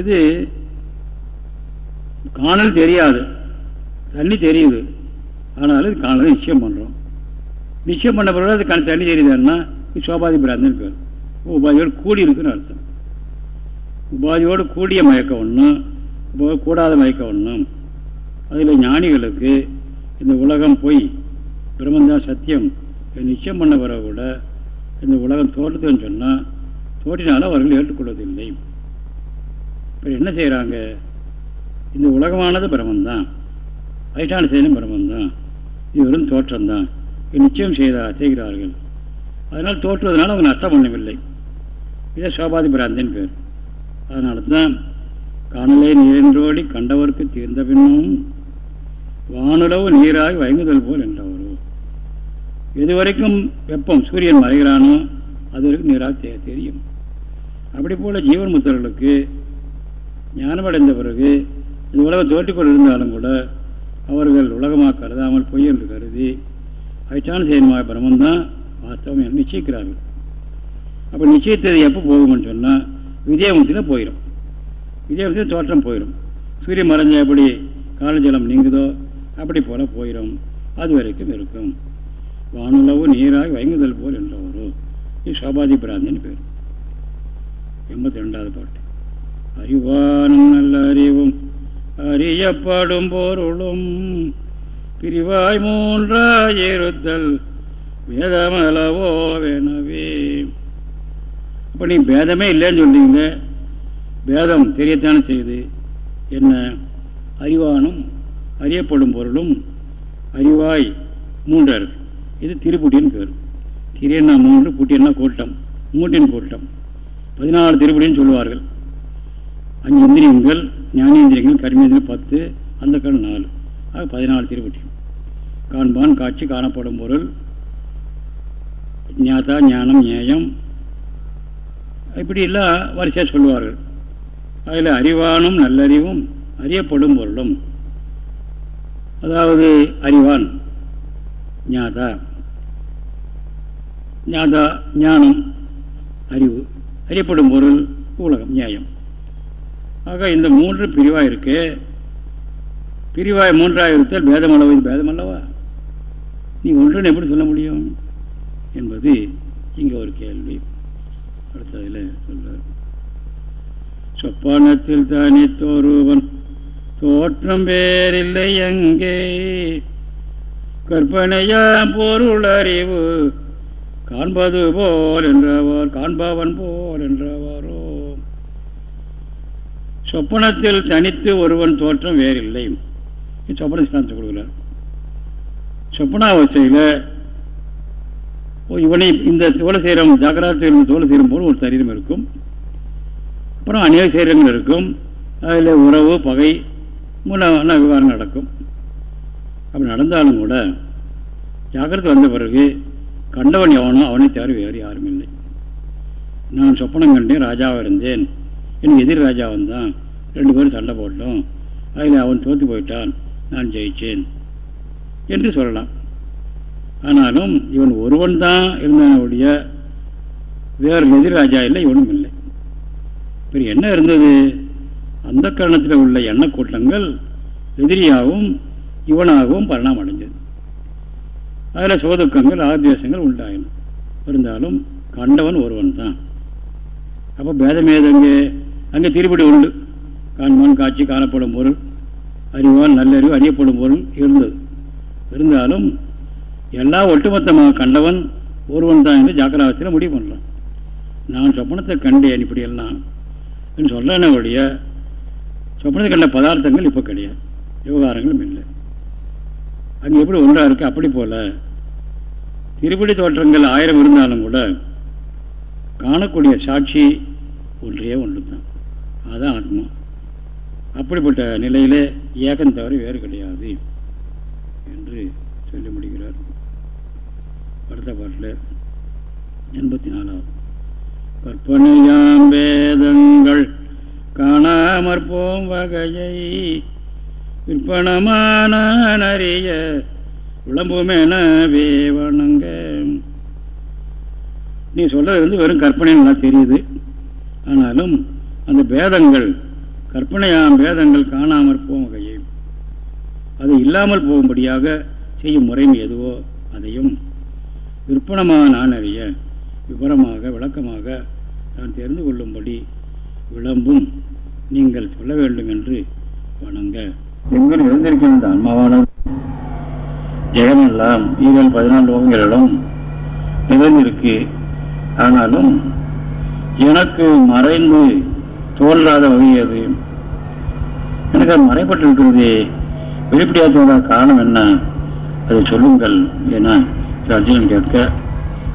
இது காணல் தெரியாது தண்ணி தெரியுது. ஆனாலும் இது காணல் நிச்சயம் பண்ணுறோம் நிச்சயம் பண்ண பிறகு அது கண் தண்ணி தெரியுதுன்னா இது சோபாதி பிராந்தன் பேர். உபாதியோடு கூடி இருக்குன்னு அர்த்தம். உபாதியோடு கூடிய மயக்கம் ஒன்றும் உபாதி கூடாத மயக்கம் ஒன்றும் அதில் ஞானிகளுக்கு இந்த உலகம் பொய் பிரம்மந்தான் சத்தியம். நிச்சயம் பண்ண பிறகு கூட இந்த உலகம் தோற்றுதுன்னு சொன்னால் தோற்றினாலும் அவர்கள் ஏற்றுக்கொள்வதில்லை. இப்போ என்ன செய்கிறாங்க இந்த உலகமானது பிரமந்தான் அதிஷ்டான செயலும் பிரமந்தான் இது வெறும் தோற்றம்தான் நிச்சயம் செய்தா செய்கிறார்கள். அதனால் தோற்றுவதனால் அவங்க நஷ்டம் பண்ணவில்லை. இதை சோபாதி பிராந்தின் பேர். அதனால தான் காணலை நீரென்றோடி கண்டவருக்கு தீர்ந்த பின்னும் வானுளவு நீராகி வயங்குதல் போல் என்றவரோ. எதுவரைக்கும் வெப்பம் சூரியன் மறைகிறானோ அது வரைக்கும் நீராக தெ தெரியும். அப்படி போல ஜீவன் முத்தர்களுக்கு ஞானமடைந்த பிறகு இந்த உலகம் தோற்றிக்கொண்டு இருந்தாலும் கூட அவர்கள் உலகமாக கருதாமல் பொய் என்று கருதி அதிஷ்டான செயலமாக பிரம்மந்தான் வாஸ்தவம் என்று நிச்சயிக்கிறார்கள். அப்போ நிச்சயத்தது எப்போ போகும்னு சொன்னால் விஜயமுகத்தில் போயிடும் விஜயமுகத்தில் தோற்றம் போயிடும் சூரியன் மறைஞ்ச எப்படி காலஜலம் நீங்குதோ அப்படி போல போயிடும் அது வரைக்கும் இருக்கும். வானுளவு நீராகி வயங்குதல் போல் என்ற ஒரு இது சோபாதி பிராந்தின்னு பேர். எண்பத்தி ரெண்டாவது பாட்டு. அறிவானும் நல்ல அறிவும் அறியப்படும் பொருளும் பிரிவாய் மூன்றாய் இருத்தல் வேதமளவோ வேணவே அப்போ நீ பேதமே இல்லைன்னு சொல்றீங்க. பேதம் தெரியத்தானே செய்யுது. என்ன? அறிவானும் அறியப்படும் பொருளும் அறிவாய் மூன்றாக இருக்கு. இது திருப்புட்டின்னு பேர். திரியன்னா மூன்று புட்டியன்னா கூட்டம். மூட்டின் கூட்டம். பதினாலு திருப்படின்னு சொல்லுவார்கள். அஞ்சு இந்திரியங்கள் ஞானேந்திரியங்கள் கர்மேந்திரம் பத்து அந்த கண் நாலு. ஆக பதினாலு திருப்பட்டி காண்பான் காட்சி காணப்படும் பொருள். ஞாதா ஞானம் நியாயம் இப்படி எல்லாம் வரிசையாக சொல்லுவார்கள். அதில் அறிவானும் நல்லறிவும் அறியப்படும் பொருளும். அதாவது அறிவான் ஞாதா. ஞாதா ஞானம் அறிவு. அறியப்படும் பொருள் உலகம் நியாயம். ஆக இந்த மூன்று பிரிவாக இருக்கு. பிரிவாய் மூன்றாக இருத்தல் பேதம் அளவு இது பேதம் அல்லவா நீ ஒன்றுன்னு எப்படி சொல்ல முடியும்? என்பது இங்கே ஒரு கேள்வி. அடுத்ததில் சொல்றார். சொப்பானத்தில் தனித்தோருவன் தோற்றம் பேரில்லை எங்கே? கற்பனையா பொருள் அறிவு காண்பது போல் என்றவர் காண்பவன் போல் என்றவாரோ. சொப்பனத்தில் தனித்து ஒருவன் தோற்றம் வேறில்லை. சொப்பன சித்தாந்தத்தை கொடுக்கிறார். சொப்பனாவசையில் இவனை இந்த தோலை சீரம் ஜாகிரத்தில் தோலை செய்யும் போது ஒரு சரீரம் இருக்கும். அப்புறம் அநேக சரீரங்கள் இருக்கும். அதில் உறவு பகை மூல விவகாரம் நடக்கும். அப்படி நடந்தாலும் கூட ஜாக்கிரதை வந்த பிறகு கண்டவன் எவனோ அவனை தவிர வேறு யாரும் இல்லை. நான் சொப்பனம் கண்டேன் ராஜாவாக இருந்தேன். என் எதிர் ராஜா வந்தான். ரெண்டு பேரும் சண்டை போட்டோம். அதில் அவன் தோற்று போயிட்டான். நான் ஜெயிச்சேன் என்று சொல்லலாம். ஆனாலும் இவன் ஒருவன் தான் இருந்தவனுடைய வேறு எதிர் ராஜா இல்லை இவனும் இல்லை. இப்போ என்ன இருந்தது? அந்த காரணத்தில் உள்ள எண்ணக்கூட்டங்கள் எதிரியாகவும் இவனாகவும் பரிணாமம் அடைஞ்சது. அதில் சோதுக்கங்கள் ஆதேசங்கள் உண்டாயின. இருந்தாலும் கண்டவன் ஒருவன் தான் அப்போ பேதமேதங்கே அங்கே திருப்படி உண்டு. காண்பான் காட்சி காணப்படும் பொருள் அறிவான் நல்லறிவு அறியப்படும் பொருள் இருந்தது. இருந்தாலும் எல்லாம் ஒட்டுமொத்தமாக கண்டவன் ஒருவன் தான் என்று ஜாக்கிராவத்தில் முடிவு பண்ணுறான் நான் சொப்பனத்தை கண்டேன் இப்படியெல்லாம் என்று ஒழிய சொப்பனத்தை கண்ட பதார்த்தங்கள் இப்போ கிடையாது. விவகாரங்களும் இல்லை. அங்கே எப்படி ஒன்றாக இருக்குது அப்படி போல். திருப்படி தோற்றங்கள் ஆயிரம் இருந்தாலும் கூட காணக்கூடிய சாட்சி ஒன்றே ஒன்று தான் அதுதான் ஆத்மா. அப்படிப்பட்ட நிலையிலே ஏகம் தவிர வேறு கிடையாது என்று சொல்லி முடிகிறார் அடுத்த பாட்டில் எண்பத்தி நாலாவது கற்பனையாம் வேதங்கள் காணாமற்போம் வகையை விற்பனமான அறிய விளம்புமென வேவணங்க. நீ சொல்றது வந்து வெறும் கற்பனை நல்லா தெரியுது. ஆனாலும் அந்த பேதங்கள் கற்பனையாம் பேதங்கள் காணாமல் போகும் வகையை அது இல்லாமல் போகும்படியாக செய்யும் முறைமை எதுவோ அதையும் விற்பனமாக நான் அறிய விவரமாக விளக்கமாக நான் தெரிந்து கொள்ளும்படி விளம்பும் நீங்கள் சொல்ல வேண்டும் என்று வணங்க. எங்கள் இருந்திருக்கின்ற ஆன்மாவானது ஜெகமெல்லாம் ஈரல் பதினாலு லோகங்களிலும் நிறைந்திருக்கு. ஆனாலும் எனக்கு மறைந்து தோன்றாத வகை அது எனக்கு அது மறைப்பட்டிருக்கிறது. வெளிப்படையாக தோன்ற காரணம் என்ன? அதை சொல்லுங்கள் என அர்ஜுனன் கேட்க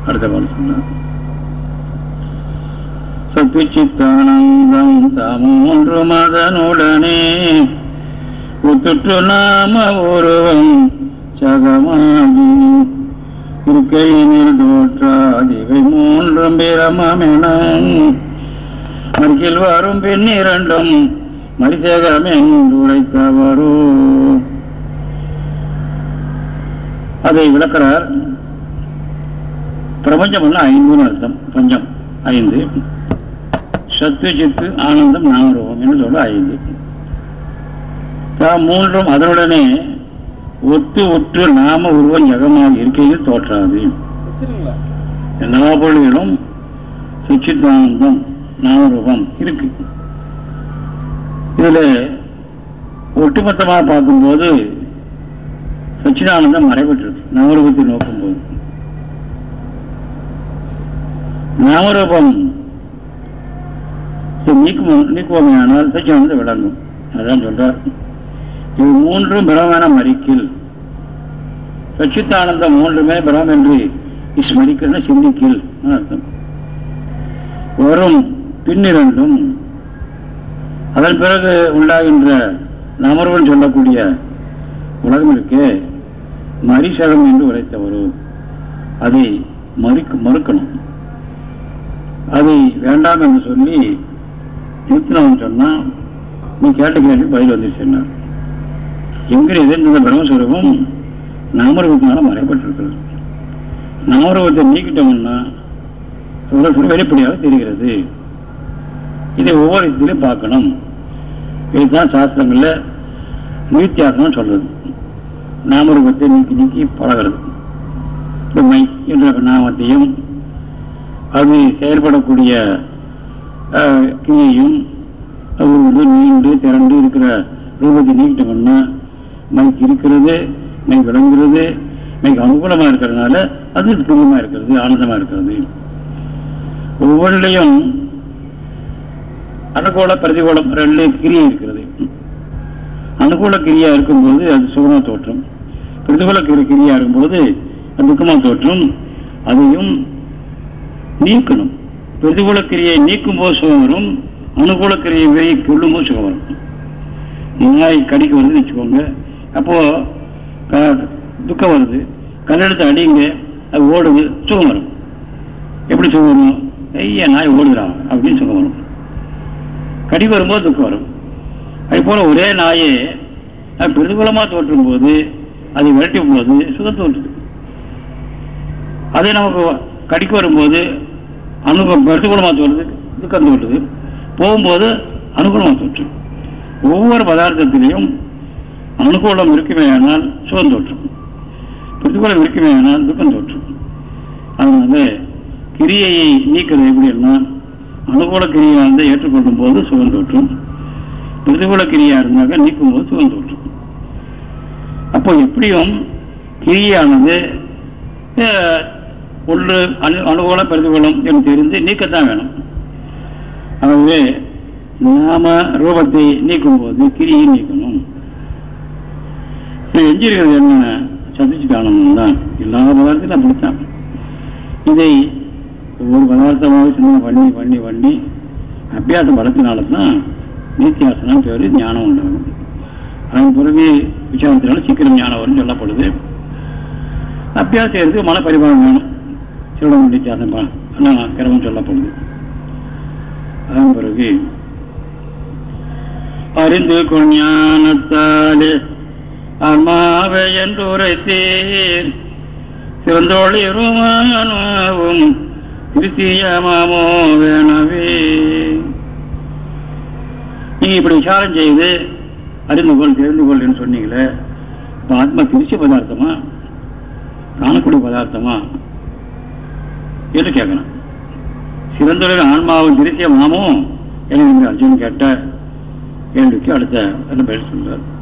அடுத்த பால் சொன்னார். சத்துச்சித்தானந்தம் தாமூன்று மதனுடனே ஒத்துற்று நாம ஒருவன் சகமாகி இருக்கையினில் தோற்றாதிவை மூன்றும் பிரமமென. மறுக்கில் வரும் பின் இரண்டும் மரிசேகமென்று உரைத்தவரோ. அதை விளக்கிறார் பிரபஞ்சம் ஐந்துன்னு அர்த்தம். பஞ்சம். ஐந்து. சத்து சித்து ஆனந்தம் நாமரூபம் என்று சொல்ல ஐந்து. தாம் மூன்றும் அதனுடனே ஒத்து ஒற்று நாம உருவம் ஜகமாக இருக்கையில் தோற்றாது. எல்லா பொருள்களும் சுச்சித்தானந்தம் நாமரூபம் இருக்கு. இதுல ஒட்டுமொத்தமாக பார்க்கும்போது சச்சிதானந்தம் மறைபட்டிருக்கு நாமரூபத்தை நோக்கும்போது. நாமரூபம் நீக்கும் நீக்குவோமையானால் சச்சிதானந்தம் விளங்கும். அதான் சொல்றார். இது மூன்றும் பிரமன மறிக்கில். சச்சித்தானந்தம் மூன்றுமே பிரம் என்று ஸ்மரிக்கணும் சிந்திக்கில் அர்த்தம்? வரும் பின்னிரண்டும் அதன் பிறகு உண்டாகின்ற நமர்வன் சொல்லக்கூடிய உலகம் இருக்கே மரிசகம் என்று உரைத்தவரு. அதை மறுக்க மறுக்கணும். அதை வேண்டாம் என்று சொல்லி நிறுத்தினவன் சொன்னா நீ கேட்ட கேள்வி பதில் வந்துருச்சுன்னார் எங்கிறது இந்த பிரம்மஸ்வரூபம் நாமரூபத்தினால மறைப்பட்டிருக்கிறது. நாமரூபத்தை நீக்கிட்டோம்னா உலகம் வெளிப்படையாக தெரிகிறது. இதை ஒவ்வொரு இதிலையும் பார்க்கணும். இதுதான் சாஸ்திரங்களில் நித்தியாசனம் சொல்றது. நாமரூபத்தை நீக்கி நீக்கி பழகிறது. இந்த மை என்ற நாமத்தையும் அது செயல்படக்கூடிய கிரியையும் அது வந்து நீண்டு திரண்டு இருக்கிற ரூபத்தை நீக்கிட்டோம்னா நமக்கு இருக்கிறது மை விளங்குறது நமக்கு அனுகூலமா இருக்கிறதுனால அது துன்பமாக இருக்கிறது ஆனந்தமா இருக்கிறது ஒவ்வொன்றிலையும் அனுகூல பிரதிகூலம் ரெண்டு கிரியை இருக்கிறது. அனுகூல கிரியா இருக்கும்போது அது சுகமாக தோற்றும். பிரதிகூல கிரியா இருக்கும்போது அது துக்கமாக தோற்றும். அதையும் நீக்கணும். பிரதிகூல கிரியை நீக்கும் போது சுகம் வரும். அனுகூல கிரியை வெளியே கொள்ளும் போது சுகம் வரும். நாய் கடிக்க வருதுன்னு வச்சுக்கோங்க. அப்போ துக்கம் வருது. கல்லெடுத்து அடிங்க அது ஓடுது சுகம் வரும். எப்படி சுகம் வரும்? ஐயா நாய் ஓடுகிறா அப்படின்னு சுகம் வரும். கடி வரும்போது துக்கம் வரும். அது போல ஒரே நாயே அது பிரதிகூலமாக தோற்றும் போது அதை விரட்டும் போது சுகம் தோற்றுது அதே நமக்கு கடிக்கு வரும்போது அனுகூலம் பிரதிகூலமாக தோற்றுது துக்கம் தோற்றுது போகும்போது அனுகூலமாக தோற்றும் ஒவ்வொரு பதார்த்தத்திலையும் அனுகூலம் இருக்குமேயானால் சுகம் தோற்றும். பிரதிகூலம் இருக்குமேயானால் துக்கம் தோற்றும். அதனால கிரியையை நீக்கிறது எப்படின்னா அனுகூல கிரியாக இருந்தால் ஏற்றுக்கொள்ளும் போது சுகம் தோற்றும். பிரதிகூல கிரியாக இருந்தாக்க நீக்கும் போது சுகம் தோற்றும். அப்போ எப்படியும் கிரியானது ஒன்று அனு அனுகூல பிரதிகூலம் என்று தெரிந்து நீக்கத்தான் வேணும். ஆகவே நாம ரூபத்தை நீக்கும் போது கிரியை நீக்கணும் எஞ்சிருக்கிறது என்ன சதிச்சுதானம் தான் எல்லா பதார்த்தத்திலும் அப்படித்தான் இதை ஒவ்வொரு பதார்த்தமாக சிந்தனை பண்ணி பண்ணி பண்ணி அபியாச பலத்தினால தான் நித்தியாசனம் பேர் ஞானம் உண்டாகும் அதன் பிறகு விசாரத்தினால சீக்கிரம் ஞானம் வரும்னு சொல்லப்படுது. அபியாசம் செய்யறதுக்கு மன பரிமாணம் வேணும் சிவடம் நித்தியாசம் கிரமம் சொல்லப்படுது. அதன் பிறகு அறிந்து கொஞானத்தாலே அம்மாவை என்று உரைத்தீர் சிறந்தோழிருமானும் திருசியமாமோ வேணவே. நீங்க இப்படி விசாரம் செய்து அறிந்து கொள் தெரிந்து கொள் என்று சொன்னீங்களே இப்போ ஆத்மா திருச்சி பதார்த்தமா? காணக்கூடிய பதார்த்தமா? என்று கேட்கணும். சிறந்தொழில் ஆன்மாவும் திருச்சியமாமோ என்று அர்ஜுன் கேட்ட கேள்விக்கு அடுத்த அந்த பதில் சொல்றார்.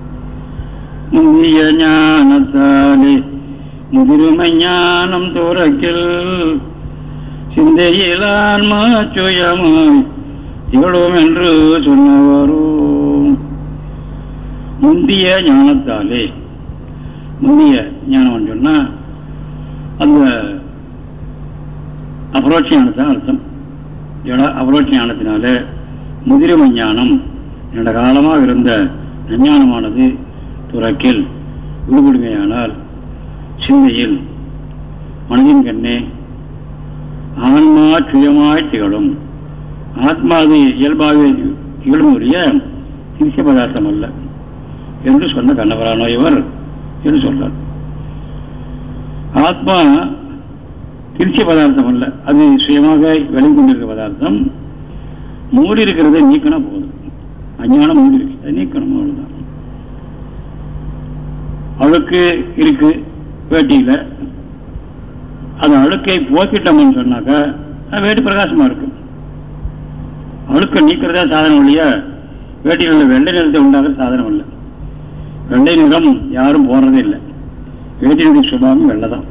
முந்திய ஞானத்தாலே முதிருமை ஞானம் துறக்கில் சிந்தையிலான் மாச்சுயமாய் திகழும் என்று சொன்னவரோ. முந்திய ஞானத்தாலே முந்திய ஞானம் சொன்னா அந்த அபரோட்ச ஞானத்தான் அர்த்தம். ஜட அபரோட்ச ஞானத்தினால முதிரிமை ஞானம் நீண்ட காலமாக இருந்த அஞ்ஞானமானது துறக்கில் விடுபடுமையானால் சிந்தையில் மனதின் கண்ணே ஆன்மா சுயமாய் திகழும். ஆத்மாது இயல்பாகவே திகழும் உரிய திருச்சிய பதார்த்தம் அல்ல என்று சொன்ன கண்ணவரானோ இவர் என்று சொல்றார். ஆத்மா திருச்சிய பதார்த்தம் அல்ல அது சுயமாக விளங்கி பதார்த்தம். மூடி இருக்கிறத நீக்கினா போதும். அஞ்ஞானம் மூடி இருக்கு அதை நீக்கணும் அவ்வளவுதான். அழுக்கு இருக்கு வேட்டியில. அந்த அழுக்கை போக்கிட்டோம்னு சொன்னாக்கா அது வேட்டி பிரகாசமா இருக்கும் அழுக்கை நீக்கிறதா சாதனம் இல்லையா? வேட்டியில் உள்ள வெள்ளை நிறத்தை உண்டாகிற சாதனம் இல்லை. வெள்ளை நிறம் யாரும் போடுறதே இல்லை. வேட்டியினுடைய சுபாவம் வெள்ளை தான்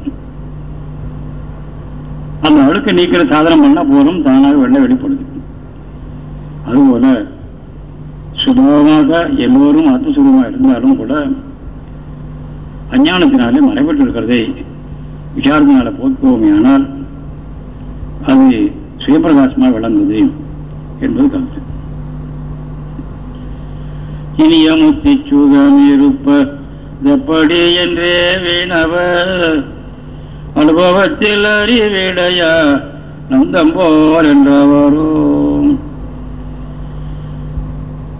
அந்த அழுக்கை நீக்கிற சாதனம் பண்ணால் போதும் தானாக வெள்ளை வெளிப்படுது. அதுபோல சுபாவமாக எல்லோரும் ஆத்மஸ்வரூபமாக இருந்தாலும் கூட அஞ்ஞானத்தினாலே மறைபட்டு இருக்கிறதை விசாரத்தினால போக்குவோமே ஆனால் அது சுயபிரகாசமாக விளங்குது என்பது கருத்து. இனிய முத்தி சுகம் இருப்பதப்படி என்றே வீணவர் அனுபவத்தில் அறிவிடையா நந்தம்போர் என்றவரும்.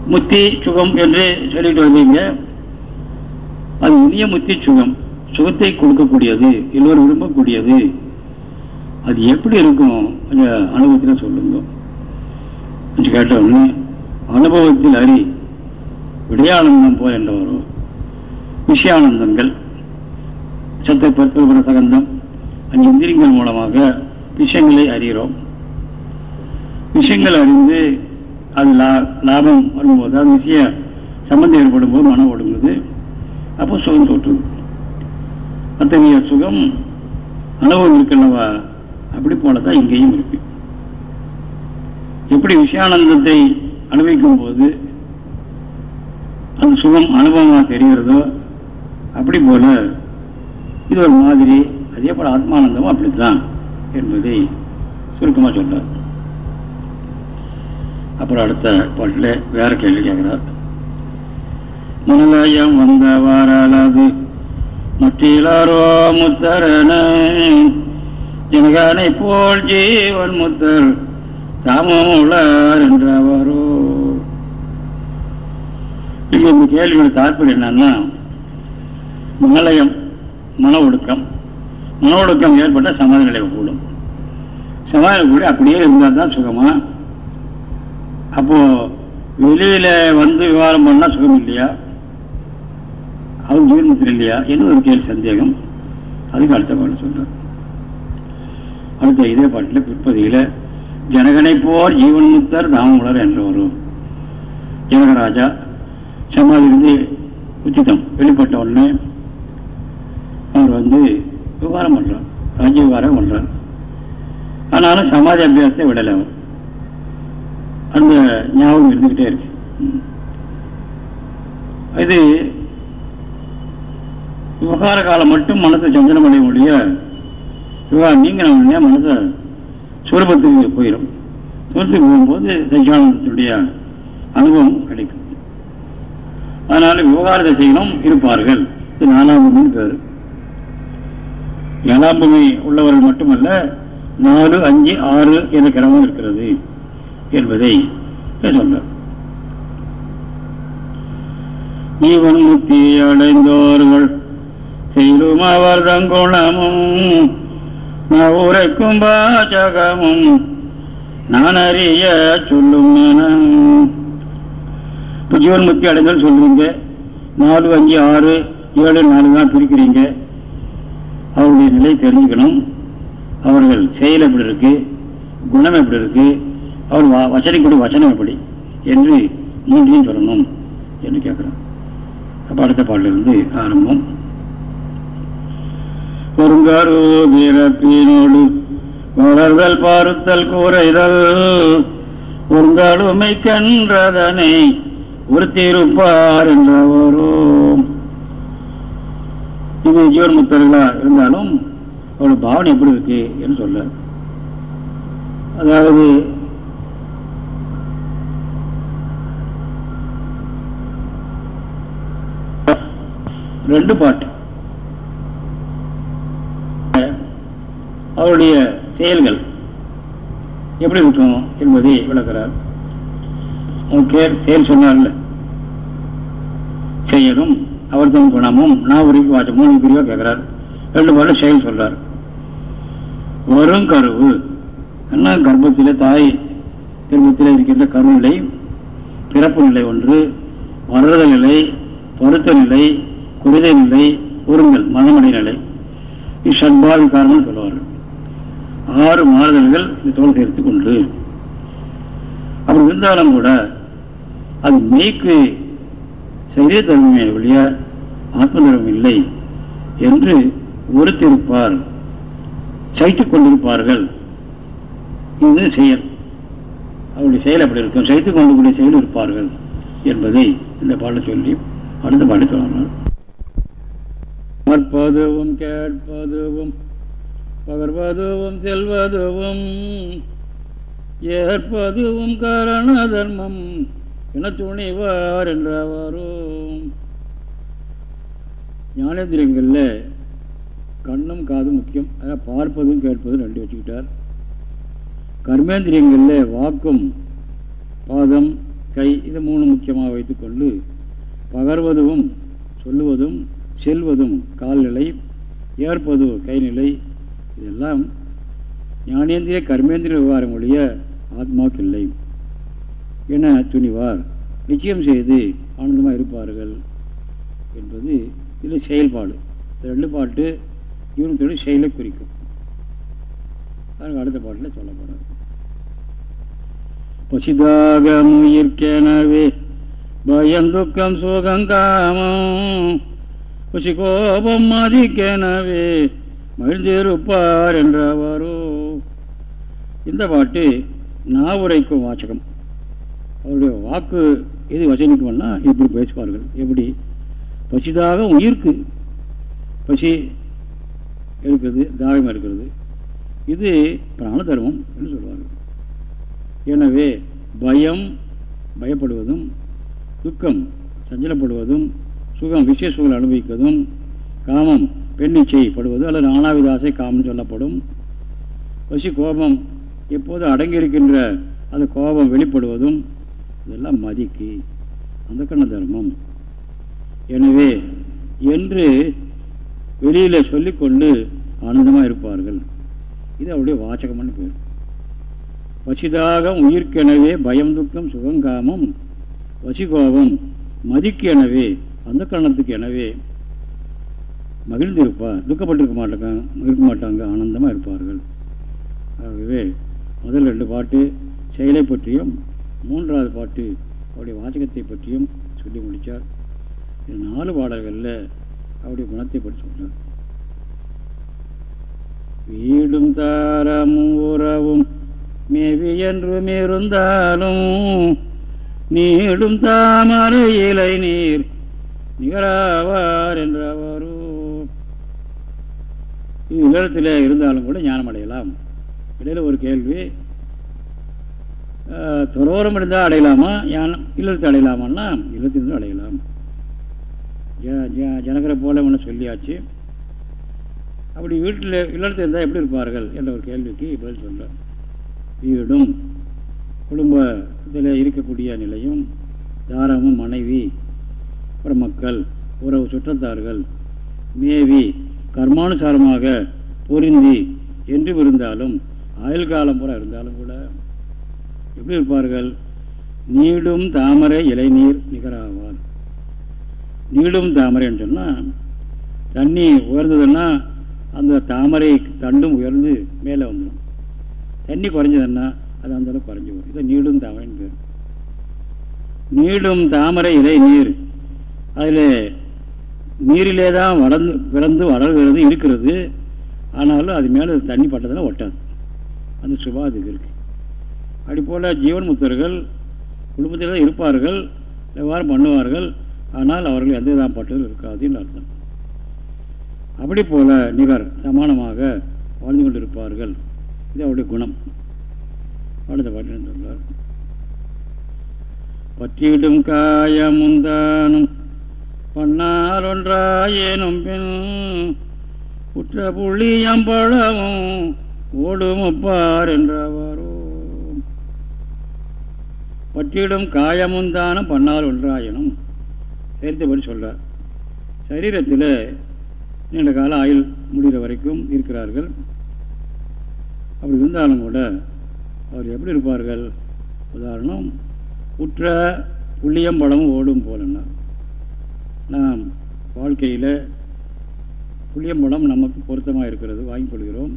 முத்தி சுகம் என்று சொல்லிட்டு வந்தீங்க. அது இனிய முத்தி சுகம் சுகத்தை கொடுக்கக்கூடியது எல்லோரும் விரும்பக்கூடியது. அது எப்படி இருக்கும்? அந்த அனுபவத்தில் சொல்லுங்க. கொஞ்சம் கேட்டவொன்னு அனுபவத்தில் அறி விடயானந்தம் போல் என்ற வரும் விஷயானந்தங்கள் சத்தை பருத்தல் சகந்தம் அஞ்சு இந்திரியங்கள் மூலமாக விஷயங்களை அறிகிறோம். விஷயங்கள் அறிந்து அது லா லாபம் வரும்போது அது விஷய சம்பந்தம் ஏற்படும் போது மனம் ஒடுங்குது. அப்போ சுகம் தோற்று அத்தகைய சுகம் அனுபவம் இருக்கல்லவா? அப்படி போலதான் இங்கேயும் இருக்கு. எப்படி விஷயானந்தத்தை அனுபவிக்கும் போது அந்த சுகம் அனுபவமாக தெரிகிறதோ அப்படி போல இது ஒரு மாதிரி அதே போல ஆத்மானந்தமும் அப்படித்தான் என்பதை சுருக்கமாக சொல்றார். அப்புறம் அடுத்த பாட்டில் வேற கேள்வி கேட்கிறார். மனலயம் வந்தவாறாலது முற்றிலாரோ முத்தரன ஜனகானை போல் ஜீவன் முத்தர் தாமம் உள்ளார் என்றவாரோ. இங்க உங்கள் கேள்வியோட தாற்பயம் என்னன்னா மனலயம் மன ஒடுக்கம் மன ஒடுக்கம் ஏற்பட்ட சமாதான நிலை கூடும். சமாதி கூட அப்படியே இருந்தால் தான் சுகமா? அப்போது வெளியில் வந்து விவகாரம் பண்ணால் சுகம் இல்லையா அவன் ஜீவன்முத்திரம் இல்லையா? என்ன ஒரு கேள்வி சந்தேகம்? அதுக்கு அடுத்த பாட்டு சொல்றார். அடுத்த இதே பாட்டில் பிற்பதியில ஜனகனை போர் ஜீவன்முத்தர் தாமமுலர் என்று வரும் ஜனகராஜா சமாதிலிருந்து உச்சிதம் வெளிப்பட்ட உடனே அவர் வந்து விவகாரம் பண்றார் ராஜ்ய விவகாரம் பண்றார். ஆனாலும் சமாதி அபியாசத்தை விடலை அவர். அந்த ஞாபகம் இருந்துகிட்டே இருக்கு. இது விவகார காலம் மட்டும் மனத்தை சஞ்சலம் முடிய விவகாரம் நீங்க உடனே மனத்தை சுரூபத்துக்கு போயிடும் சுரத்துக்கு போகும்போது சச்சியானந்தத்துடைய அனுபவம் கிடைக்கும். அதனால விவகார திசையிலும் இருப்பார்கள். இது நாலாம் பேர். ஏழாம் பூமி உள்ளவர்கள் மட்டுமல்ல நாலு அஞ்சு ஆறு என்ற கிரமம் இருக்கிறது என்பதை சொல்றார். ஜீவன் முத்தி அடைந்தோர்கள். செய்யும் அவர் தங்குணமும் நவுரைக்கும் உரைக்கும் பாச்சகமும் நான் அறிய சொல்லும் இப்போ ஜீவன் முக்தி அடைந்தால் சொல்றீங்க. நாலு அஞ்சு ஆறு ஏழு நாலு தான் பிரிக்கிறீங்க. அவருடைய நிலை தெரிஞ்சுக்கணும். அவர்கள் செயல் எப்படி இருக்கு? குணம் எப்படி இருக்கு? அவர் வசனைக்கூடிய வச்சனம் எப்படி? என்று மூன்றையும் சொல்லணும் என்று கேட்குறோம் அப்போ அடுத்த பாட்டிலிருந்து ஆரம்பம். பொருங்காரோ வளர்தல் பாருத்தல் கூரைதல் பொருங்காடுமை கன்றதனை உறுத்தியிருப்பார் என்றவரும். இது ஜீவன் முத்தர்களா இருந்தாலும் அவரோட பாவனை எப்படி இருக்கு என்று சொல்ல. அதாவது ரெண்டு பாட்டு. அவருடைய செயல்கள் எப்படி இருக்கும் என்பதை விளக்கிறார். கேர் செயல் சொன்னார்ல. செயலும் அவர்தம் குணமும் நான் ஒரு வாட்டமும் மூணு பிரிவாக கேட்கிறார் ரெண்டு பாடம் செயல் சொல்றார். வரும் கருவு என்ன கர்ப்பத்தில் தாய் கர்ப்பத்தில் இருக்கின்ற கருநிலை பிறப்பு நிலை ஒன்று வளர்த நிலை பொருத்த நிலை குருதை நிலை ஒருங்கல் மனமடை நிலை. இஷட்பாவி காரணம் சொல்லுவார்கள் ஆறு மாறுதல்கள் இந்த தோல் சேர்த்து கொண்டு. அப்படி இருந்தாலும் கூட அது மெய்க்கு சரீர தர்மமே ஒழிய ஆத்ம தர்மம் இல்லை என்று ஒருத்திருப்பார் சைத்துக் கொண்டிருப்பார்கள். இது செயல். அவருடைய செயல் அப்படி இருக்கும். சைத்துக் கொண்டு செயல் இருப்பார்கள் என்பதை இந்த பாட சொல்லி அடுத்த பாட்டு சொல்லலாம். மற்பதுவும் கேட்பதுவும் பகர்வதுவும் செல்வதுவும் ஏற்பதுவும் காரண தர்மம் என துணிவார் என்றவரும். ஞானேந்திரியங்களில் கண்ணும் காதும் முக்கியம். அதாவது பார்ப்பதும் கேட்பதும் ரெண்டு வச்சுக்கிட்டார். கர்மேந்திரியங்களில் வாக்கும் பாதம் கை இது மூணு முக்கியமாக வைத்துக்கொண்டு பகர்வதும் சொல்லுவதும் செல்வதும் கால்நிலை ஏற்பது கைநிலை இதெல்லாம் ஞானேந்திரிய கர்மேந்திரிய விவகாரம் ஒழிய ஆத்மாவுக்கு இல்லை. என துணிவார் நிச்சயம் செய்து ஆனந்தமாக இருப்பார்கள் என்பது இது செயல்பாடு. ரெண்டு பாட்டு ஜீவனத்தோடு செயலை குறிக்கும். அதற்கு அடுத்த பாட்டில் சொல்ல போறார். பசிதாக பயம் பயந்துக்கம் சுகங்காமம் பசி கோபம் மதிக்கெனவே மகிழ்ந்திருப்பார் என்றாவாரோ? இந்த பாட்டு நாவுரைக்கும் உரைக்கும் வாசகம். அவருடைய வாக்கு எது வசனிக்கும்னா இப்படி பேசுவார்கள். எப்படி? பசிதாக உயிர்க்கு. பசி இருக்குது தாகம் இருக்கிறது இது பிராண தர்மம் என்று சொல்வார்கள். எனவே பயம் பயப்படுவதும் துக்கம் சஞ்சலப்படுவதும் சுகம் விஷய சுகம் அனுபவிப்பதும் காமம் பெண்ணிச்சைப்படுவது அல்லது நானாவித ஆசை காமம் சொல்லப்படும். பசி கோபம் எப்போது அடங்கியிருக்கின்ற அந்த கோபம் வெளிப்படுவதும் இதெல்லாம் மதிக்கு. அந்த கண்ண தர்மம். எனவே என்று வெளியில் சொல்லிக்கொண்டு ஆனந்தமாக இருப்பார்கள். இது அவருடைய வாசகம்னு பேர். பசிதாகம் உயிர்க்கெனவே பயம் துக்கம் சுகங்காமம் வசிகோபம் மதிக்கு எனவே அந்த கரணத்துக்கு எனவே மகிழ்ந்திருப்பார் துக்கப்பட்டிருக்க மாட்டாங்க இருக்க மாட்டாங்க ஆனந்தமாக இருப்பார்கள். ஆகவே முதல் ரெண்டு பாட்டு செயலை பற்றியும் மூன்றாவது பாட்டு அவருடைய வாசகத்தை பற்றியும் சொல்லி முடித்தார் இது நாலு பாடல்களில் அவருடைய குணத்தை பற்றி சொன்னார். வீடும் தாரமும் உறவும் மேவி என்றும் இருந்தாலும் நீடும் தாமரை இலை நீர் நிகராவார் என்றவரும் இது இருந்தாலும் கூட ஞானம் அடையலாம் இடையில் ஒரு கேள்வி. துறவரம் இருந்தால் அடையலாமா? ஞானம் இல்லத்தை அடையலாமான்னா இல்லத்திலிருந்து அடையலாம். ஜ ஜனகரை போல ஒன்று சொல்லியாச்சு. அப்படி வீட்டில் இல்லத்தில் இருந்தால் எப்படி இருப்பார்கள் என்ற ஒரு கேள்விக்கு பதில் சொல்ல வீடும் குடும்பத்தில் இருக்கக்கூடிய நிலையும் தாரமும் மனைவி அப்புறம் மக்கள் உறவு சுற்றத்தார்கள் மேவி கர்மானுசாரமாக பொருந்தி என்றும் இருந்தாலும் ஆயுள் காலம் பூரா இருந்தாலும் கூட எப்படி இருப்பார்கள்? நீடும் தாமரை இலைநீர் நிகராவார். நீடும் தாமரைன்னு சொன்னால் தண்ணி உயர்ந்ததுன்னா அந்த தாமரை தண்டும் உயர்ந்து மேலே வந்துடும். தண்ணி குறைஞ்சதுன்னா அது அந்த அளவுக்கு குறைஞ்சி வரும் இதை நீடும் தாமரைன்னு பேர். நீடும் தாமரை இலை நீர் அதில் நீரிலே தான் வளர்ந்து பிறந்து வளர்கிறது இருக்கிறது. ஆனாலும் அது மேலே தண்ணி பட்டதெல்லாம் ஒட்டாது. அந்த சுபாதுக்கு இருக்குது அப்படி போல் ஜீவன் முத்தர்கள் குடும்பத்தில் தான் இருப்பார்கள் விவகாரம் பண்ணுவார்கள். ஆனால் அவர்கள் எந்த விதம் பட்டதும் இருக்காதுன்னு அர்த்தம். அப்படி போல நிகர் சமானமாக வாழ்ந்து கொண்டிருப்பார்கள். இது அவருடைய குணம். அடுத்த பாட்டு சொல்றார் பற்றிவிடும் காயமுந்தானும் பண்ணால் ஒன்றாயேனும் பின் உற்ற புள்ளியம் பழமும் ஓடும் ஒப்பார் என்றவாரோ பற்றியிடும் காயமுந்தானும் பண்ணால் ஒன்றாயினும். சேர்த்தபடி சொல்றார். சரீரத்தில் நீண்ட கால ஆயுள் முடிகிற வரைக்கும் இருக்கிறார்கள். அப்படி இருந்தாலும் கூட அவர் எப்படி இருப்பார்கள்? உதாரணம் உற்ற புள்ளியம்பழமும் ஓடும் போலன்னா நாம் வாழ்க்கையில் புளியம்பழம் நமக்கு பொருத்தமாக இருக்கிறது வாங்கி கொள்கிறோம்.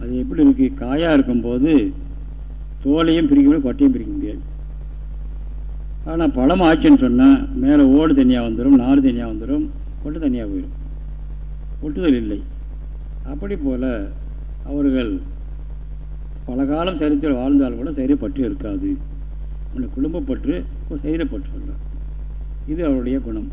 அது எப்படி இருக்குது காயாக இருக்கும்போது தோலையும் பிரிக்க முடியும் கொட்டையும் பிரிக்க முடியாது. ஆனால் பழம் ஆச்சுன்னு சொன்னால் மேலே ஓடு தனியாக வந்துடும் நாறு தனியாக வந்துடும் கொட்டு தனியாக போயிடும் ஒட்டுதல் இல்லை. அப்படி போல் அவர்கள் பல காலம் சரித்தில் வாழ்ந்தால் கூட சரியப்பற்று இருக்காது. உன்னை குடும்பப்பற்று சரீரப்பற்று சொல்கிறார் இது அவருடைய குணம்.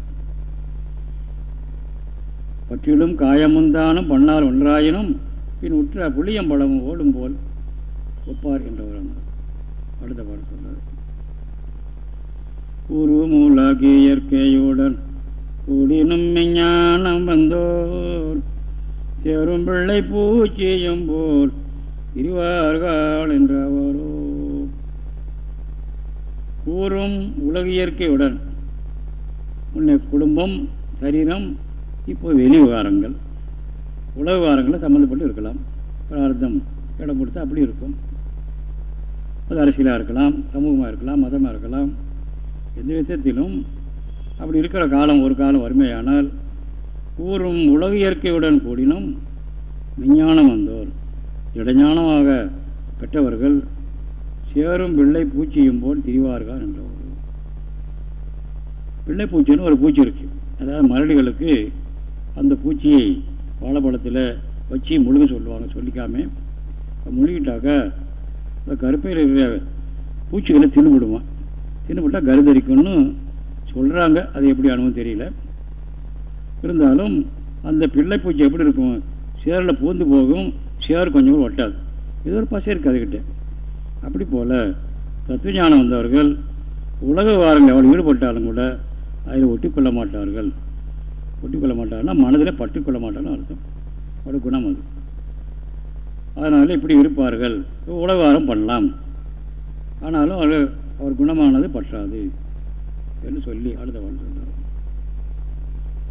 பற்றிலும் காயமுந்தானும் பண்ணால் ஒன்றாயினும் பின் உற்ற புளியம்பழமும் ஓடும் போல் ஒப்பார் என்றவர் அடுத்த பாடம் சொல்றார். உருமூலாகி இயற்கையுடன் கூடினும் மெஞ்ஞானம் வந்தோர் சேரும் பிள்ளை பூச்சியும் போல் திரிவார்கள் என்றவரோ. கூறும் உலக இயற்கையுடன் உன்னை குடும்பம் சரீரம் இப்போ வெளி விவகாரங்கள் உலக விவகாரங்களில் சம்மந்தப்பட்டு இருக்கலாம். பிரார்த்தம் இடம் கொடுத்தா அப்படி இருக்கும். அது அரசியலாக இருக்கலாம் சமூகமாக இருக்கலாம் மதமாக இருக்கலாம். எந்த விஷயத்திலும் அப்படி இருக்கிற காலம் ஒரு காலம் வறுமையானால் கூறும் உலக இயற்கையுடன் கூடினும் விஞ்ஞானம் வந்தோர். இடஞானமாக பெற்றவர்கள் சேரும் பிள்ளை பூச்சியும் போல் திரிவார்கள் என்றவர் பிள்ளை பூச்சின்னு ஒரு பூச்சி இருக்குது அதாவது மரடிகளுக்கு அந்த பூச்சியை வாழைப்பழத்தில் வச்சு முழுக சொல்லுவாங்க சொல்லிக்காம. முழுகிட்டாக்க அந்த கருப்பையில் இருக்கிற பூச்சிகளை தின்னுபிடுவான் தின்னுபிட்டால் கருதரிக்கும்னு சொல்கிறாங்க அது எப்படி அனுபவம் தெரியல. இருந்தாலும் அந்த பிள்ளை பூச்சி எப்படி இருக்கும்? சேரில் பூந்து போகும். சேர் கொஞ்சம் கூட ஒட்டாது. இது ஒரு பசை இருக்குது அதுக்கிட்ட அப்படி போல் தத்துவஞானம் வந்தவர்கள் உலக வாரங்கள் எவ்வளோ ஈடுபட்டாலும் கூட அதில் ஒட்டிக்கொள்ள மாட்டார்கள் ஒட்டிக்கொள்ள மாட்டார்னா மனதில் பட்டுக்கொள்ள மாட்டார்னு அர்த்தம். ஒரு குணம் அது. அதனால் இப்படி இருப்பார்கள். உலகாரம் பண்ணலாம். ஆனாலும் அவர் அவர் குணமானது பற்றாது என்று சொல்லி அடுத்த பாட்டு சொல்றார்.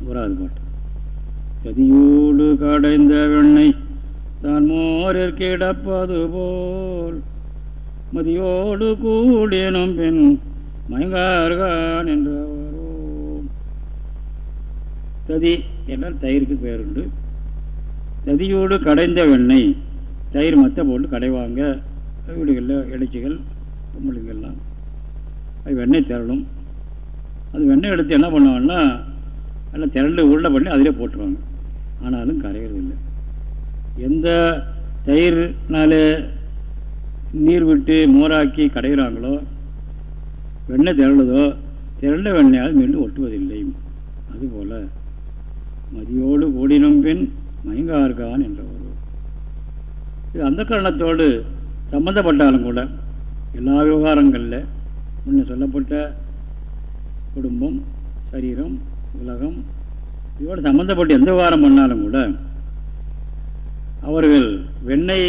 ஓராது பாட்டு. சதியோடு கடைந்த வெண்ணை தான் மோரில் கிடப்பது போல். மதியோடு கூடினும் பெண் மயங்கார்கான் என்று ததி என்றால் தயிருக்கு பேருண்டு. ததியோடு கடைந்த வெண்ணெய் தயிர் மத்த போட்டு கடைவாங்க வீடுகளில் இடைச்சிகள் பொம்பளைங்கள்லாம் அது வெண்ணெய் திரளும். அது வெண்ணெய் எடுத்து என்ன பண்ணுவாங்கன்னா எல்லாம் திரண்டு உருண்டை பண்ணி அதிலே போட்டுருவாங்க. ஆனாலும் கரைகிறது இல்லை. எந்த தயிர்னால நீர் விட்டு மோராக்கி கடைகிறாங்களோ வெண்ணெய் திரளுதோ திரண்ட வெண்ணெயால் மீண்டும் ஒட்டுவதில்லை. அதுபோல் மதியோடு கூடினும் பின் மயங்கார்கான் என்ற ஒரு இது அந்த காரணத்தோடு சம்மந்தப்பட்டாலும் கூட எல்லா விவகாரங்களில் முன்னே சொல்லப்பட்ட குடும்பம் சரீரம் உலகம் இதோடு சம்மந்தப்பட்டு எந்த விவகாரம் பண்ணாலும் கூட அவர்கள் வெண்ணெய்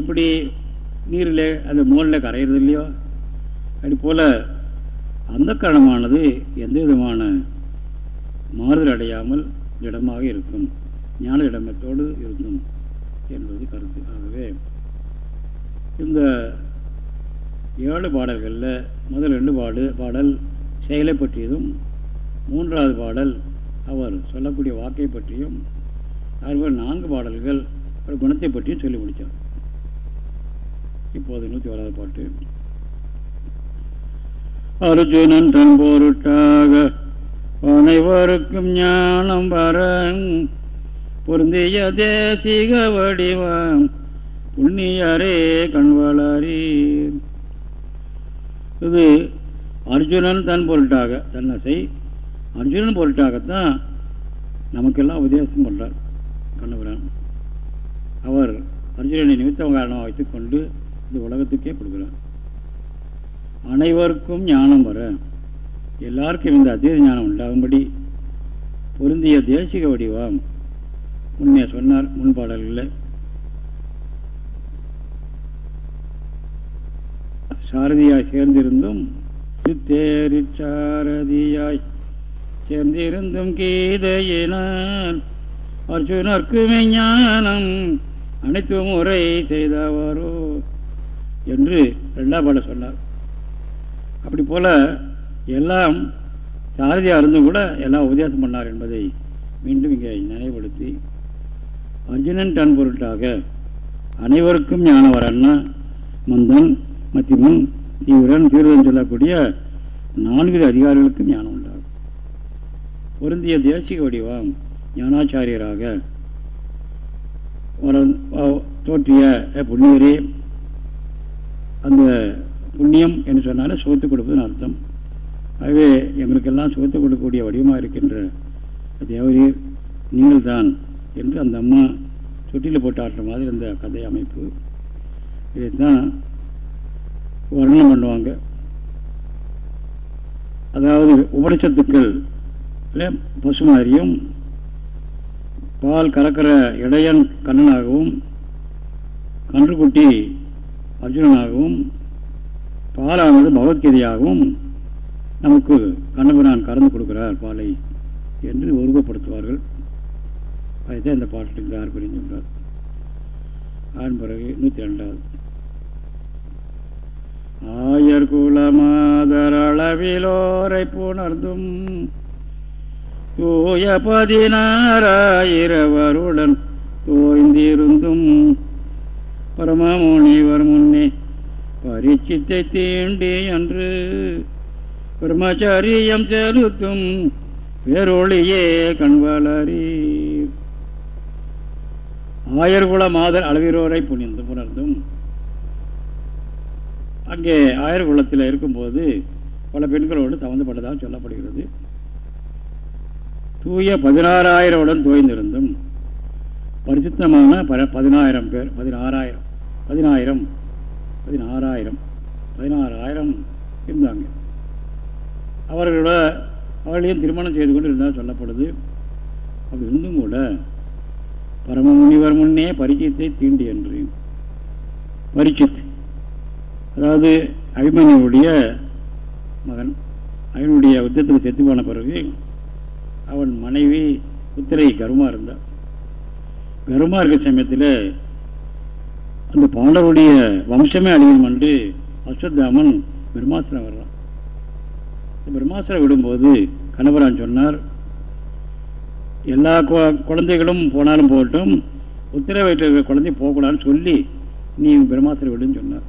எப்படி நீரில் அந்த மூலில் கரையிறது இல்லையோ? அது போல் அந்த கரணமானது எந்த விதமான மாறுதல் அடையாமல் இடமாக இருக்கும். ஞான இடமத்தோடு இருக்கும் என்பது கருத்து. ஆகவே இந்த ஏழு பாடல்களில் முதல் ரெண்டு பாடு பாடல் செயலை பற்றியதும் மூன்றாவது பாடல் அவர் சொல்லக்கூடிய வாக்கை பற்றியும் அதுபோல் நான்கு பாடல்கள் ஒரு குணத்தை பற்றியும் சொல்லி முடித்தார். இப்போது நூற்றி ஓராவது பாட்டு. அர்ஜுனன் தன் போருட்டாக அனைவருக்கும் ஞானம் வர பொருந்திய தேசிக வடிவம் புண்ணியரே கண்வளரீர். இது அர்ஜுனன் தன் பொருட்டாக தன்னசை அர்ஜுனன் பொருட்டாகத்தான் நமக்கெல்லாம் உபதேசம் பண்ணுறார் கண்ணபுரான். அவர் அர்ஜுனனை நிமித்தம் காரணமாக வைத்துக்கொண்டு இந்த உலகத்துக்கே கொடுக்குறார். அனைவருக்கும் ஞானம் வர எல்லாருக்கும் இந்த அதீத ஞானம் உண்டாகும்படி பொருந்திய தேசிக வடிவம் முன்னே சொன்னார் முன்பாடல்களில் சாரதியாய் சேர்ந்திருந்தும் சாரதியாய் சேர்ந்திருந்தும் கீதையினால் அர்ஜுனர்க்கு ஞானம் அனைத்து முறை செய்தவாரோ என்று ரெண்டாம் பாட சொன்னார். அப்படி போல எல்லாம் சாரதியாக இருந்தும் கூட எல்லாம் உபதேசம் பண்ணார் என்பதை மீண்டும் இங்கே நினைவுபடுத்தி அர்ஜுனன் தன் பொருட்டாக அனைவருக்கும் ஞானவரன்னா மந்தன் மத்திமன் தீவிரன் தீவிரன் சொல்லக்கூடிய நான்கு அதிகாரிகளுக்கும் ஞானம் உண்டாகும். பொருந்திய தேசிக வடிவம் ஞானாச்சாரியராக தோற்றிய புண்ணியரே. அந்த புண்ணியம் என்று சொன்னாலே சுகத்தை கொடுப்பதுன்னு அர்த்தம். ஆகவே எங்களுக்கெல்லாம் சுகத்தை கொடுக்கக்கூடிய வடிவமாக இருக்கின்ற தேவரீர் நீங்கள் தான் என்று அந்த அம்மா சுற்றியில் போட்டு ஆடுற மாதிரி அந்த கதை அமைப்பு. இதைத்தான் வர்ணனம் பண்ணுவாங்க. அதாவது உபனிஷத்துக்கள் பசு மாதிரியும் பால் கலக்கிற இடையன் கண்ணனாகவும் கன்றுக்குட்டி அர்ஜுனனாகவும் பாலானது பகவத்கீதையாகவும் நமக்கு கண்ணபிரான் கறந்து கொடுக்கிறார் பாலை என்று உருவப்படுத்துவார்கள். அதுதான் இந்த பாட்டில் யார் சொல்கிறார் அதன் பிறகு நூற்றி ரெண்டாவது ஆயர் குலமாதரளவிலோரை புணர்ந்தும் தூய பதினாறாயிரவருடன் தோய்ந்திருந்தும் பரமமுனிவர் முன்னே பரீட்சித்தை தீண்டி என்று பிரம்மச்சரியம் செலுத்தும் வேறொழியே கண்வளரீர் ஆயர்குல மாதர் அளவிரோரை புனிந்து புணர்ந்தும். அங்கே ஆயர் குலத்தில் இருக்கும்போது பல பெண்களோடு சம்மந்தப்பட்டதாக சொல்லப்படுகிறது. தூய பதினாறாயிரவுடன் தோய்ந்திருந்தும் பரிசுத்தமான ப பதினாயிரம் பேர் பதினாறாயிரம் பதினாயிரம் பதினாறாயிரம் பதினாறாயிரம் இருந்தாங்க. அவர்களோட அவர்களையும் திருமணம் செய்து கொண்டு இருந்தால் சொல்லப்படுது. அப்படி இருந்தும் கூட பரம முனிவர் முன்னே பரிச்சயத்தை தீண்டி என்று. பரிச்சித் அதாவது அபிமனியுடைய மகன் அவனுடைய யுத்தத்தில் செத்து போன பிறகு அவன் மனைவி உத்திரை கருமா இருந்தான் கருமா இருக்கிற சமயத்தில் அந்த பாண்டவருடைய வம்சமே அழியும் என்று அஸ்வத்தாமன் பிரம்மாசுரம் வர்றான். பிரம்மாசுரம் விடும்போது கணவரான் சொன்னார் எல்லா குழந்தைகளும் போனாலும் போகட்டும் உத்திர வயிற்றில் இருக்கிற குழந்தை போகக்கூடாதுன்னு சொல்லி நீ பிரம்மாசுரம் விடுன்னு சொன்னார்.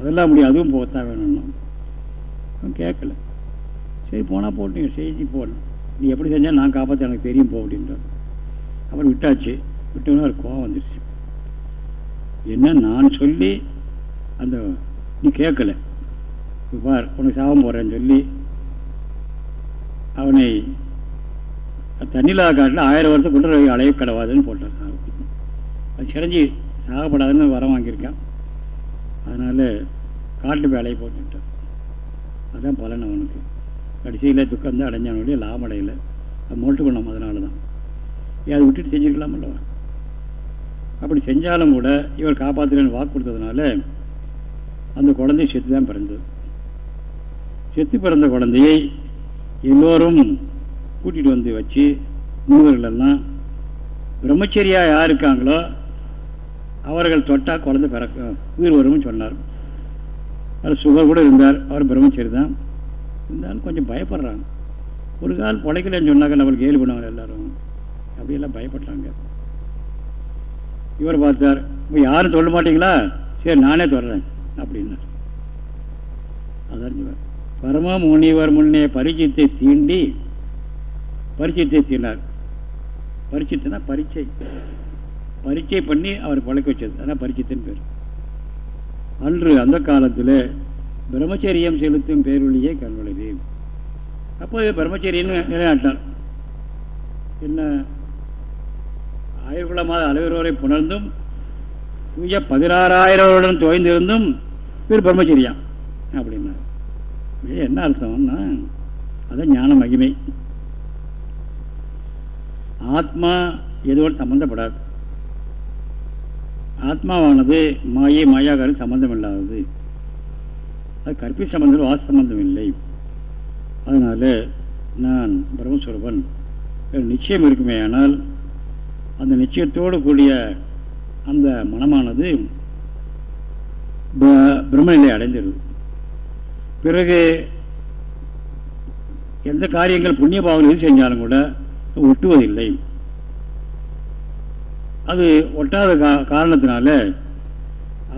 அதெல்லாம் முடியும் அதுவும் போகத்தான் வேணும்னா. கேட்கல. சரி போனால் போட்டீங்க செஞ்சு போடணும் நீ எப்படி செஞ்சால் நான் காப்பாற்ற எனக்கு தெரியும் போ அப்படின்றார். அப்புறம் விட்டாச்சு. விட்டோன்னா ஒரு கோவம் வந்துடுச்சு என்ன நான் சொல்லி அந்த நீ கேட்கல. பார் உனக்கு சாபம் போடுறேன்னு சொல்லி அவனை தண்ணிலா காட்டில் ஆயிரம் வருஷம் கொண்டு அலைய கடவாதுன்னு போட்டார் அது சிரஞ்சி சாகப்படாதுன்னு வரம் வாங்கியிருக்கான். அதனால் காட்டில் போய் அலைய போட்டுட்டான் அதுதான் பலன் அவனுக்கு. கடைசியில் துக்கம் தான் அடைஞ்சானுடைய லாபம் அடையலை அது மோட்டு குணம் அதனால தான். அதை விட்டுட்டு செஞ்சுருக்கலாம் அல்லவா அப்படி செஞ்சாலும் கூட இவர் காப்பாற்றுறேன்னு வாக்கு கொடுத்ததுனால அந்த குழந்தை செத்து தான் பிறந்தது. செத்து பிறந்த குழந்தையை எல்லோரும் கூட்டிகிட்டு வந்து வச்சு முனிவர்களெல்லாம் பிரம்மச்சரியா யார் இருக்காங்களோ அவர்கள் தொட்டால் குழந்தை பிறக்க உயிர் வரும்னு சொன்னார். அவர் சுகர் கூட இருந்தார். அவர் பிரம்மச்சரி தான். இருந்தாலும் கொஞ்சம் பயப்படுறாங்க. ஒரு கால் பிழைக்கலன்னு சொன்னாங்க நம்மளுக்கு கேள்வி பண்ணுவாங்க எல்லாரும். அப்படியெல்லாம் பயப்படுறாங்க இவர் பார்த்தார் இப்போ யாரும் சொல்ல மாட்டீங்களா? சரி நானே தொடறேன் அப்படின்னார். அதான் பரம முனிவர் முன்னே பரிச்சயத்தை தீண்டி பரிச்சயத்தை தீண்டார். பரிச்சயத்தினா பரீட்சை. பரீட்சை பண்ணி அவர் பழக்க வச்சது ஆனால் பரிச்சயத்தின் பேர். அன்று அந்த காலத்தில் பிரம்மச்சரியம் செலுத்தும் பேரொழியே கண்வளது அப்போது பிரம்மச்சரியன்னு நிலைநாட்டார் என்ன? ஆயிரக்குளமாத அளவிரோரை புணர்ந்தும் தூய பதினாறாயிரவருடன் துவைந்திருந்தும் பேர் பிரம்மச்சரியா என்ன அர்த்தம்னா அதான் ஞான மகிமை. ஆத்மா எதோடு சம்பந்தப்படாது. ஆத்மாவானது மாயை மாயாகாரம் சம்பந்தம் இல்லாதது அது கற்பி சம்பந்தம் வாச சம்பந்தம் இல்லை. அதனால் நான் பிரம்மஸ்வரூபன். நிச்சயம் இருக்குமே ஆனால் அந்த நிச்சயத்தோடு கூடிய அந்த மனமானது பிரம்மநிலை அடைந்திருது பிறகு எந்த காரியங்கள் புண்ணிய பாவங்கள் எது செஞ்சாலும் கூட ஒட்டுவதில்லை. அது ஒட்டாத கா காரணத்தினால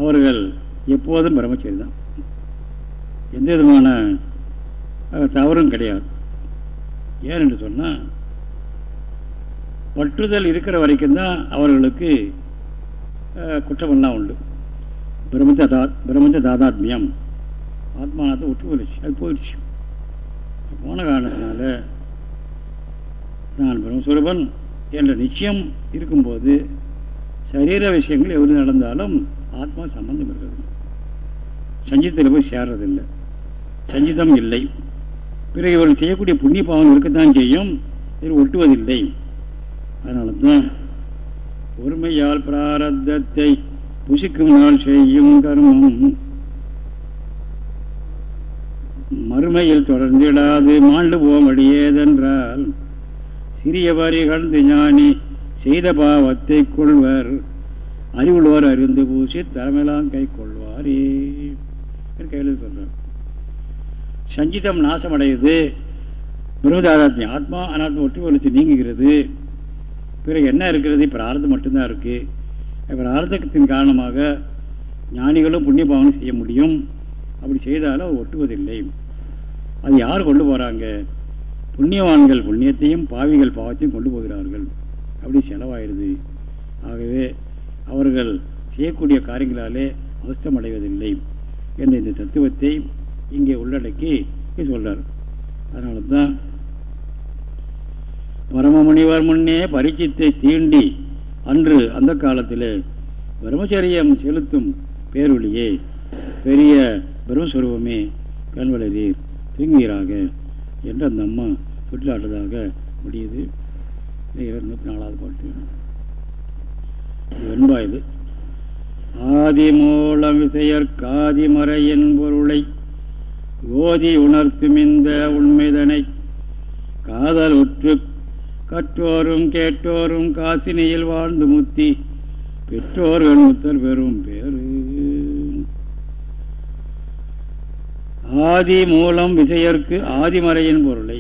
அவர்கள் எப்போதும் பிரம்மச்சரி தான் எந்த விதமான தவறும் கிடையாது. ஏன் என்று சொன்னால் பற்றுதல் இருக்கிற வரைக்கும் தான் அவர்களுக்கு குற்றமெல்லாம் உண்டு. பிரம்மத்த தா பிரம்மத்த தாதாத்மியம் ஆத்மானத்தை விட்டு போயிடுச்சு. அது போயிடுச்சு. போன காரணத்தினால நான் பிரம்மஸ்வரூபன் என்ற நிச்சயம் இருக்கும்போது சரீர விஷயங்கள் எவ்வளவு நடந்தாலும் ஆத்மா சம்பந்தம் இருக்கிறது. சஞ்சித்தில் போய் சேர்றதில்லை. சஞ்சிதம் இல்லை. பிறகு இவர்கள் செய்யக்கூடிய புண்ணிய பாவம் இருக்கத்தான் செய்யும். இதில் ஒட்டுவதில்லை. அதனால தான் பொறுமையால் பிராரத்தத்தை புசிக்கும் நாள் செய்யும் கர்மம். மறுமையில் தொடர்ந்திடாது மாண்டு போவடியேதென்றால் சிறிய கண்டு ஞானி செய்த பாவத்தை கொள்வர். அறிவுள்ளவர் அறிந்து பூசி தலைமையெல்லாம் கை கொள்வாரே. கையில் சொல்றார். சஞ்சிதம் நாசமடையுது. பிரம்மதாராத்மி ஆத்மா அனாத்மா ஒற்றி ஒழிச்சு நீங்குகிறது. பிறகு என்ன இருக்கிறது? பிரார்த்தம் மட்டும்தான் இருக்குது பிரார்த்தத்தின் காரணமாக ஞானிகளும் புண்ணியபாவனும் செய்ய முடியும். அப்படி செய்தாலும் ஒட்டுவதில்லை அது யார் கொண்டு போகிறாங்க புண்ணியவான்கள் புண்ணியத்தையும் பாவிகள் பாவத்தையும் கொண்டு போகிறார்கள். அப்படி செலவாயிருது. ஆகவே அவர்கள் செய்யக்கூடிய காரியங்களாலே அவசமடைவதில்லை என்ற இந்த தத்துவத்தை இங்கே உள்ளடக்கி சொல்கிறார் அதனால தான் பரமமுனிவர் முன்னே பரிச்சித்தை தீண்டி அன்று அந்த காலத்தில் பிரம்மச்சரியம் செலுத்தும் பேரொழியே பெரிய பிரம்மஸ்வரூபமே கண்வளரீர். தூங்குகிறாக என்று அந்த அம்மா சுட்டிலாட்டதாக முடியுது. இருநூத்தி நாலாவது பாட்டு. வெண்பா இது ஆதி மூலம் விசையர் காதிமறையின் பொருளை ஓதி உணர்த்தும் இந்த உண்மைதனை. காதல் உற்று கற்றோரும் கேட்டோரும் காசினியில் வாழ்ந்து முத்தி பெற்றோர்கள் முத்தல் பெறும் பேரு ஆதி மூலம் விசையர்க்கு ஆதிமறையின் பொருளை.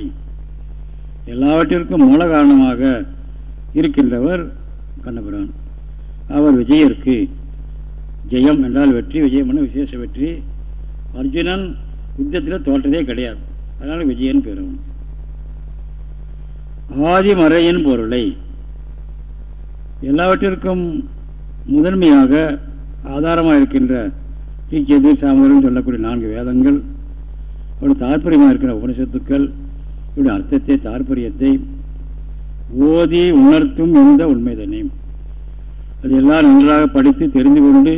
எல்லாவற்றிற்கும் மூல காரணமாக இருக்கின்றவர் கண்ணபிரான். அவர் விஜயருக்கு ஜெயம் என்றால் வெற்றி விஜயம் என விசேஷ வெற்றி. அர்ஜுனன் யுத்தத்தில் தோற்றதே கிடையாது. அதனால் விஜயன் பெறும் ஆதிமறையின் பொருளை எல்லாவற்றிற்கும் முதன்மையாக ஆதாரமாக இருக்கின்ற ஈக்கியது சாமரம் சொல்லக்கூடிய நான்கு வேதங்கள் அவருடைய தாற்பயமாக இருக்கிற உபனிஷத்துக்கள் இவருடைய அர்த்தத்தை தாற்பயத்தை ஓதி உணர்த்தும் இந்த உண்மைதனை. அது எல்லாம் நன்றாக படித்து தெரிந்து கொண்டு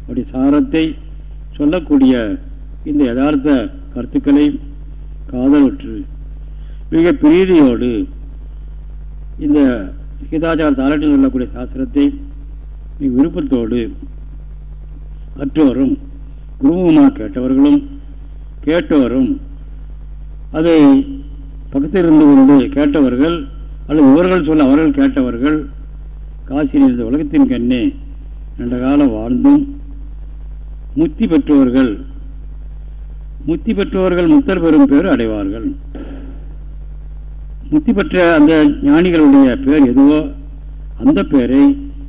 அப்படி சாரத்தை சொல்லக்கூடிய இந்த யதார்த்த கருத்துக்களை காதலுற்று மிக பிரீதியோடு இந்த கீதாச்சார தாராட்டில் சொல்லக்கூடிய சாஸ்திரத்தை மிக விருப்பத்தோடு கற்றோரும் குருமுகமாக கேட்டவர்களும் கேட்டவரும் அதை பக்கத்தில் இருந்து கொண்டு கேட்டவர்கள் அல்லது இவர்கள் சொல்ல அவர்கள் கேட்டவர்கள் காசியில் இருந்த உலகத்தின் கண்ணே நீண்ட காலம் வாழ்ந்தும் முத்தி பெற்றவர்கள் முத்தி பெற்றவர்கள் முத்தர் பெறும் பேர் அடைவார்கள். முத்தி பெற்ற அந்த ஞானிகளுடைய பேர் எதுவோ அந்த பேரை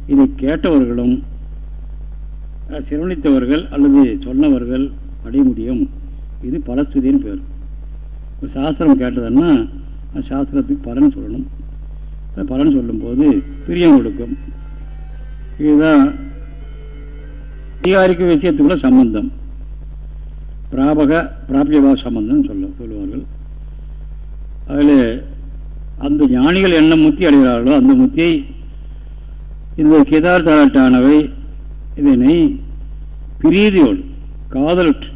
இதை கேட்டவர்களும் சிரவணித்தவர்கள் அல்லது சொன்னவர்கள் அடைய முடியும். இது பலஸ்துதின்னு பேர். ஒரு சாஸ்திரம் கேட்டதுன்னா சாஸ்திரத்துக்கு பலன் சொல்லணும். பலன் சொல்லும்போது பிரியம் கொடுக்கும். இதுதான் அதிகாரிக்கு விஷயத்துக்குள்ள சம்பந்தம். பிராபக பிராபியபாவ சம்பந்தம் சொல்ல சொல்லுவார்கள். அதில் அந்த ஞானிகள் என்ன முத்தி அடைகிறார்களோ அந்த முத்தியை இந்த கிதார் தாராட்டானவை இதனை பிரீதியோடு காதலுற்று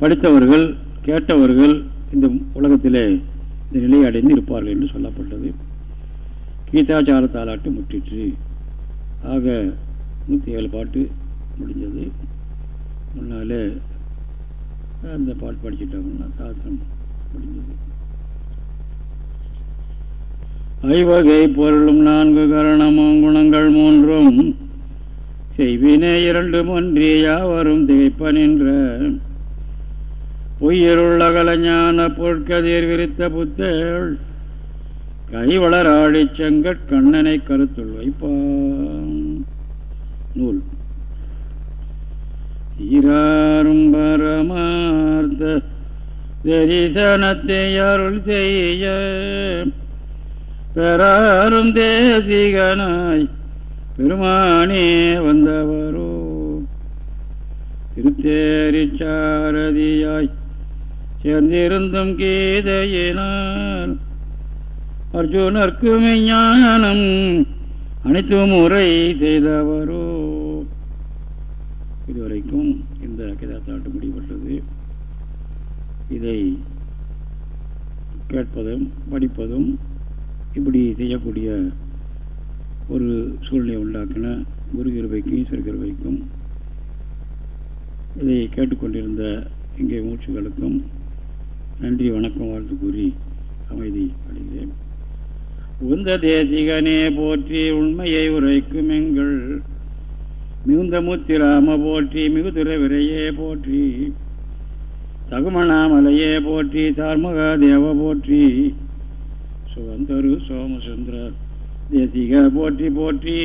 படித்தவர்கள் கேட்டவர்கள் இந்த உலகத்திலே இந்த நிலையை அடைந்து இருப்பார்கள் என்று சொல்லப்பட்டது. கீதாச்சார தாலாட்டு முற்றிற்று. ஆக நூற்றி ஏழு பாட்டு முடிஞ்சது. முன்னாலே அந்த பாட்டு படிச்சுட்டாங்கன்னா சாஸ்திரம் முடிஞ்சது. ஐவகை பொருளும் நான்கு கரணமும் குணங்கள் மூன்றும். செய்வினை இரண்டு ஒன்றி யாவரும் திகைப்ப நின்ற பொய்யருள்ளகல ஞான பொற்கதிர் விரித்த புத்தேள் கைவளராடி செங்கட் கண்ணனை கருத்துள் வைப்பான். நூல். தீராரும் பரமார்த்த தரிசனத்தை அருள் செய்ய பெறாரும் தேசிகனாய் பெருமானே வந்தவரோ. திருத்தேரிச்சாரதியாய் சேர்ந்திருந்தும் கீதையினால் அர்ஜுனர்க்கு மெய்ஞானம் அனைத்து முறை செய்தவரோ. இதுவரைக்கும் இந்த கிதாத்தாட்டு முடிவுபட்டது இதை கேட்பதும் படிப்பதும் இப்படி செய்யக்கூடிய ஒரு சூழ்நிலை உண்டாக்கின குரு கிருபைக்கும் ஈஸ்வர கிருபைக்கும் இதை கேட்டுக்கொண்டிருந்த இங்கே மூச்சுகளுக்கும் நன்றி வணக்கம் வாழ்த்து கூறி அமைதி அடைகிறேன். உந்த தேசிகனே போற்றி உண்மையை உரைக்கும் எங்கள். மிகுந்த முத்திராம போற்றி மிகுதுர விரையே போற்றி. தகுமணாமலையே போற்றி சார்முக தேவ போற்றி. சுகந்தரு சோமசுந்தர தேசிக போற்றி போற்றி.